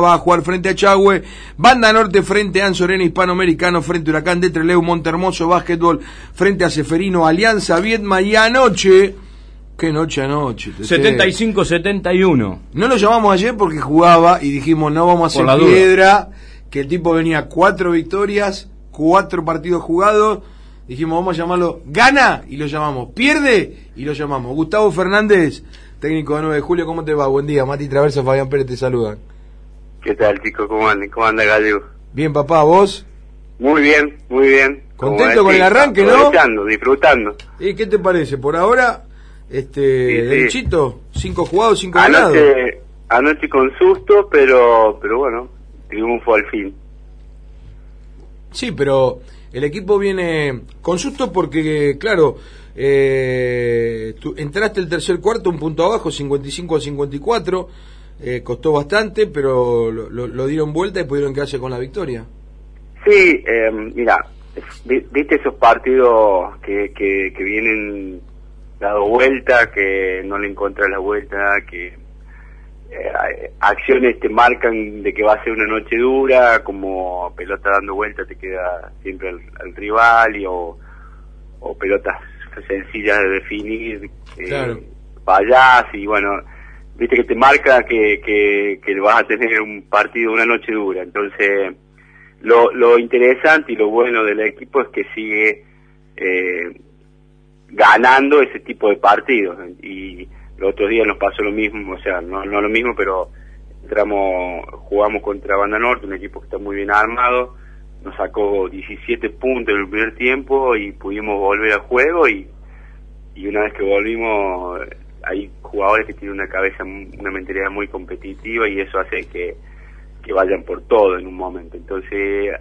va a jugar frente a Chagüe, Banda Norte frente a Anzorena Hispanoamericano, frente a Huracán de Treleu, Montermoso Básquetbol, frente a Seferino, Alianza Viedma y anoche, qué noche anoche. 75-71. No lo llamamos ayer porque jugaba y dijimos no vamos a hacer piedra, que el tipo venía cuatro victorias, cuatro partidos jugados, dijimos vamos a llamarlo gana y lo llamamos, pierde y lo llamamos. Gustavo Fernández técnico de 9 de julio, ¿cómo te va? Buen día, Mati Traverso, Fabián Pérez te saludan. ¿Qué tal, chico? ¿Cómo anda, ¿Cómo anda Gallego? Bien, papá, ¿vos? Muy bien, muy bien. ¿Contento con el arranque, no? Disfrutando, disfrutando. ¿Y qué te parece? Por ahora, este, sí, cinco jugados, cinco ganados. Anoche con susto, pero, pero bueno, triunfo al fin. Sí, pero el equipo viene con susto porque, claro, eh, entraste el tercer cuarto un punto abajo, 55 a 54. Eh, costó bastante, pero lo, dieron vuelta y pudieron quedarse con la victoria. Sí, eh, mira, viste esos partidos que, que, vienen dado vuelta, que no le encuentras la vuelta, que eh, acciones te marcan de que va a ser una noche dura, como pelota dando vuelta te queda siempre al, rival y, o, o pelotas sencilla de definir, eh, y bueno, viste que te marca que, que, vas a tener un partido una noche dura. Entonces, lo, interesante y lo bueno del equipo es que sigue eh, ganando ese tipo de partidos. Y los otros días nos pasó lo mismo, o sea, no, no lo mismo, pero entramos, jugamos contra Banda Norte, un equipo que está muy bien armado nos sacó 17 puntos en el primer tiempo y pudimos volver al juego y, y una vez que volvimos hay jugadores que tienen una cabeza, una mentalidad muy competitiva y eso hace que, que vayan por todo en un momento. Entonces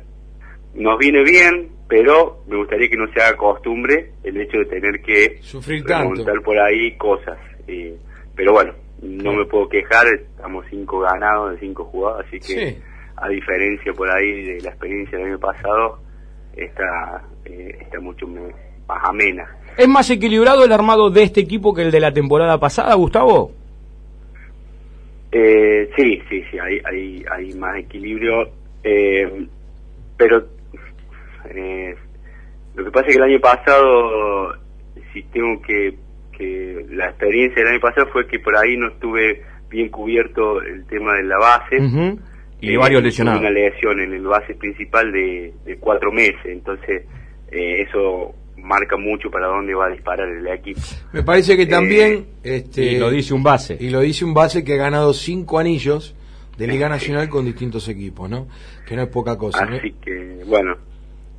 nos viene bien, pero me gustaría que no se haga costumbre el hecho de tener que Sufrir remontar por ahí cosas. Eh, pero bueno, no me puedo quejar, estamos cinco ganados de cinco jugados, así que a diferencia por ahí de la experiencia del año pasado, está, eh, está mucho más amena. ¿Es más equilibrado el armado de este equipo que el de la temporada pasada, Gustavo? Eh, sí, sí, sí, hay, hay, hay más equilibrio, eh, pero eh, lo que pasa es que el año pasado, si tengo que, que la experiencia del año pasado fue que por ahí no estuve bien cubierto el tema de la base. Y varios lesionados. Una lesión en el base principal de, cuatro meses, entonces eh, eso marca mucho para dónde va a disparar el equipo. Me parece que también... Eh, este, y lo dice un base. Y lo dice un base que ha ganado cinco anillos de Liga Nacional con distintos equipos, ¿no? Que no es poca cosa. Así que, bueno,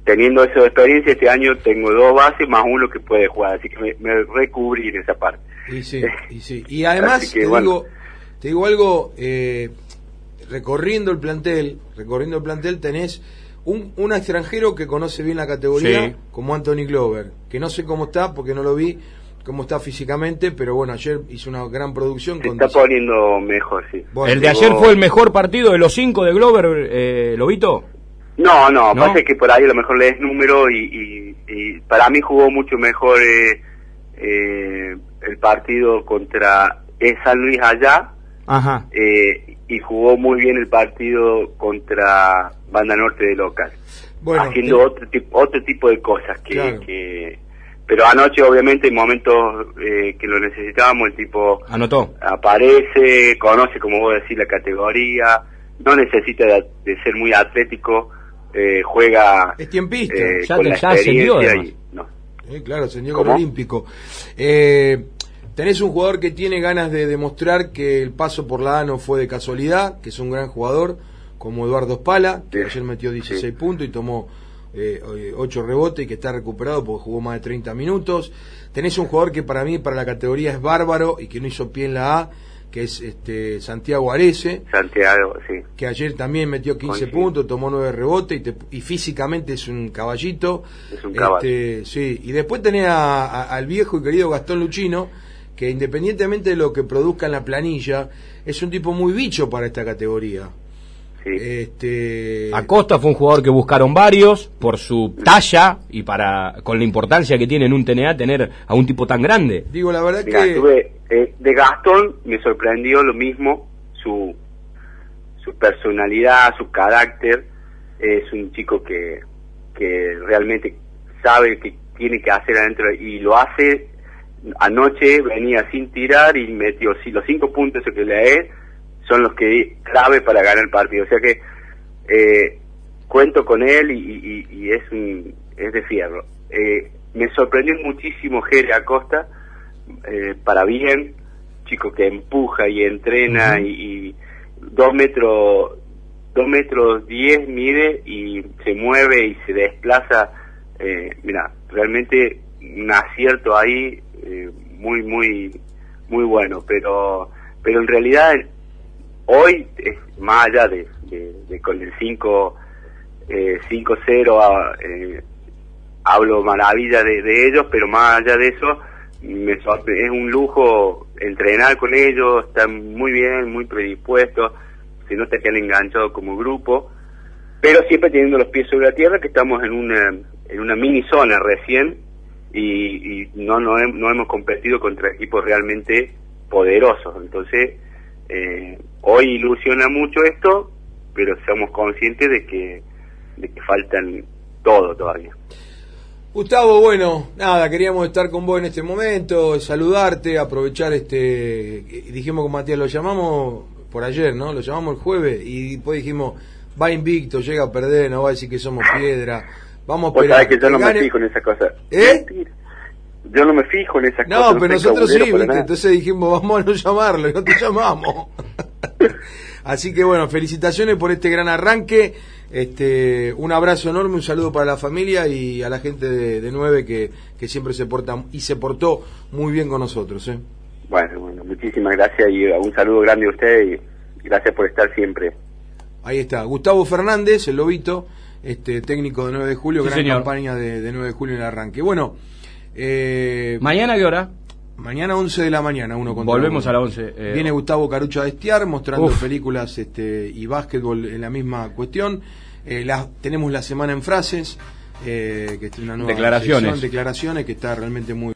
teniendo eso de experiencia, este año tengo dos bases más uno que puede jugar, así que me, me recubrí en esa parte. Y sí, y sí. Y además, te, digo, te digo algo... Eh, recorriendo el plantel, recorriendo el plantel tenés un, un extranjero que conoce bien la categoría, como Anthony Glover, que no sé cómo está porque no lo vi, cómo está físicamente, pero bueno, ayer hizo una gran producción. Se está poniendo mejor, sí. ¿El de ayer fue el mejor partido de los cinco de Glover, eh, Lobito? No, no, ¿No? pasa que por ahí a lo mejor le es número y, y, para mí jugó mucho mejor eh, eh, el partido contra San Luis allá. Ajá. Eh, y jugó muy bien el partido contra Banda Norte de local. haciendo otro, tipo, otro tipo de cosas que, pero anoche obviamente en momentos eh, que lo necesitábamos el tipo anotó aparece conoce como vos decís la categoría no necesita de, ser muy atlético eh, juega es tiempista eh, ya, con la experiencia y, no. claro señor olímpico eh, Tenés un jugador que tiene ganas de demostrar que el paso por la A no fue de casualidad, que es un gran jugador, como Eduardo Spala, que ayer metió 16 puntos y tomó eh, 8 rebotes y que está recuperado porque jugó más de 30 minutos. Tenés un jugador que para mí, para la categoría es bárbaro y que no hizo pie en la A, que es este Santiago Arese. Santiago, sí. Que ayer también metió 15 puntos, tomó 9 rebotes y, físicamente es un caballito. Es un caballo. Este, sí, y después tenés al viejo y querido Gastón Luchino que independientemente de lo que produzca en la planilla, es un tipo muy bicho para esta categoría. Sí. Este... Acosta fue un jugador que buscaron varios por su talla y para con la importancia que tiene en un TNA tener a un tipo tan grande. Digo, la verdad que... Eh, de Gastón me sorprendió lo mismo su, su personalidad, su carácter, es un chico que, que realmente sabe que tiene que hacer adentro y lo hace. Anoche venía sin tirar y metió si los cinco puntos que le son los que clave para ganar el partido. O sea que eh, cuento con él y, es un, es de fierro. Eh, me sorprendió muchísimo Jere Acosta, eh, para bien, chico que empuja y entrena y, dos metros dos metros diez mide y se mueve y se desplaza eh, mira realmente un acierto ahí eh, muy muy muy bueno pero pero en realidad hoy es más allá de, con el 5 eh, 5-0 eh, hablo maravilla de, ellos pero más allá de eso me es un lujo entrenar con ellos, están muy bien, muy predispuestos, se nota que han enganchado como grupo, pero siempre teniendo los pies sobre la tierra, que estamos en una, en una mini zona recién y, no, no, no hemos competido contra equipos realmente poderosos. Entonces, eh, hoy ilusiona mucho esto, pero somos conscientes de que, de que faltan todo todavía. Gustavo, bueno, nada, queríamos estar con vos en este momento, saludarte, aprovechar este, dijimos con Matías, lo llamamos por ayer, ¿no? Lo llamamos el jueves y después dijimos, va invicto, llega a perder, no va a decir que somos piedra, vamos a esperar. que yo no me fijo en esa cosa. ¿Eh? Yo no me fijo en esa cosa. No, pero nosotros sí, ¿viste? Entonces dijimos, vamos a no llamarlo y no te llamamos. Así que bueno, felicitaciones por este gran arranque. Este, un abrazo enorme, un saludo para la familia y a la gente de, de 9 que, que, siempre se porta y se portó muy bien con nosotros. ¿eh? Bueno, bueno, muchísimas gracias y un saludo grande a usted y gracias por estar siempre. Ahí está, Gustavo Fernández, el lobito, este técnico de 9 de julio, gran campaña de, de, 9 de julio en el arranque. Bueno, eh, ¿mañana qué hora? Mañana 11 de la mañana, uno contra Volvemos a las 11. Eh, Viene Gustavo Carucha de Estiar mostrando películas este, y básquetbol en la misma cuestión. Eh, tenemos la semana en frases, eh, que es una nueva declaraciones. declaraciones que está realmente muy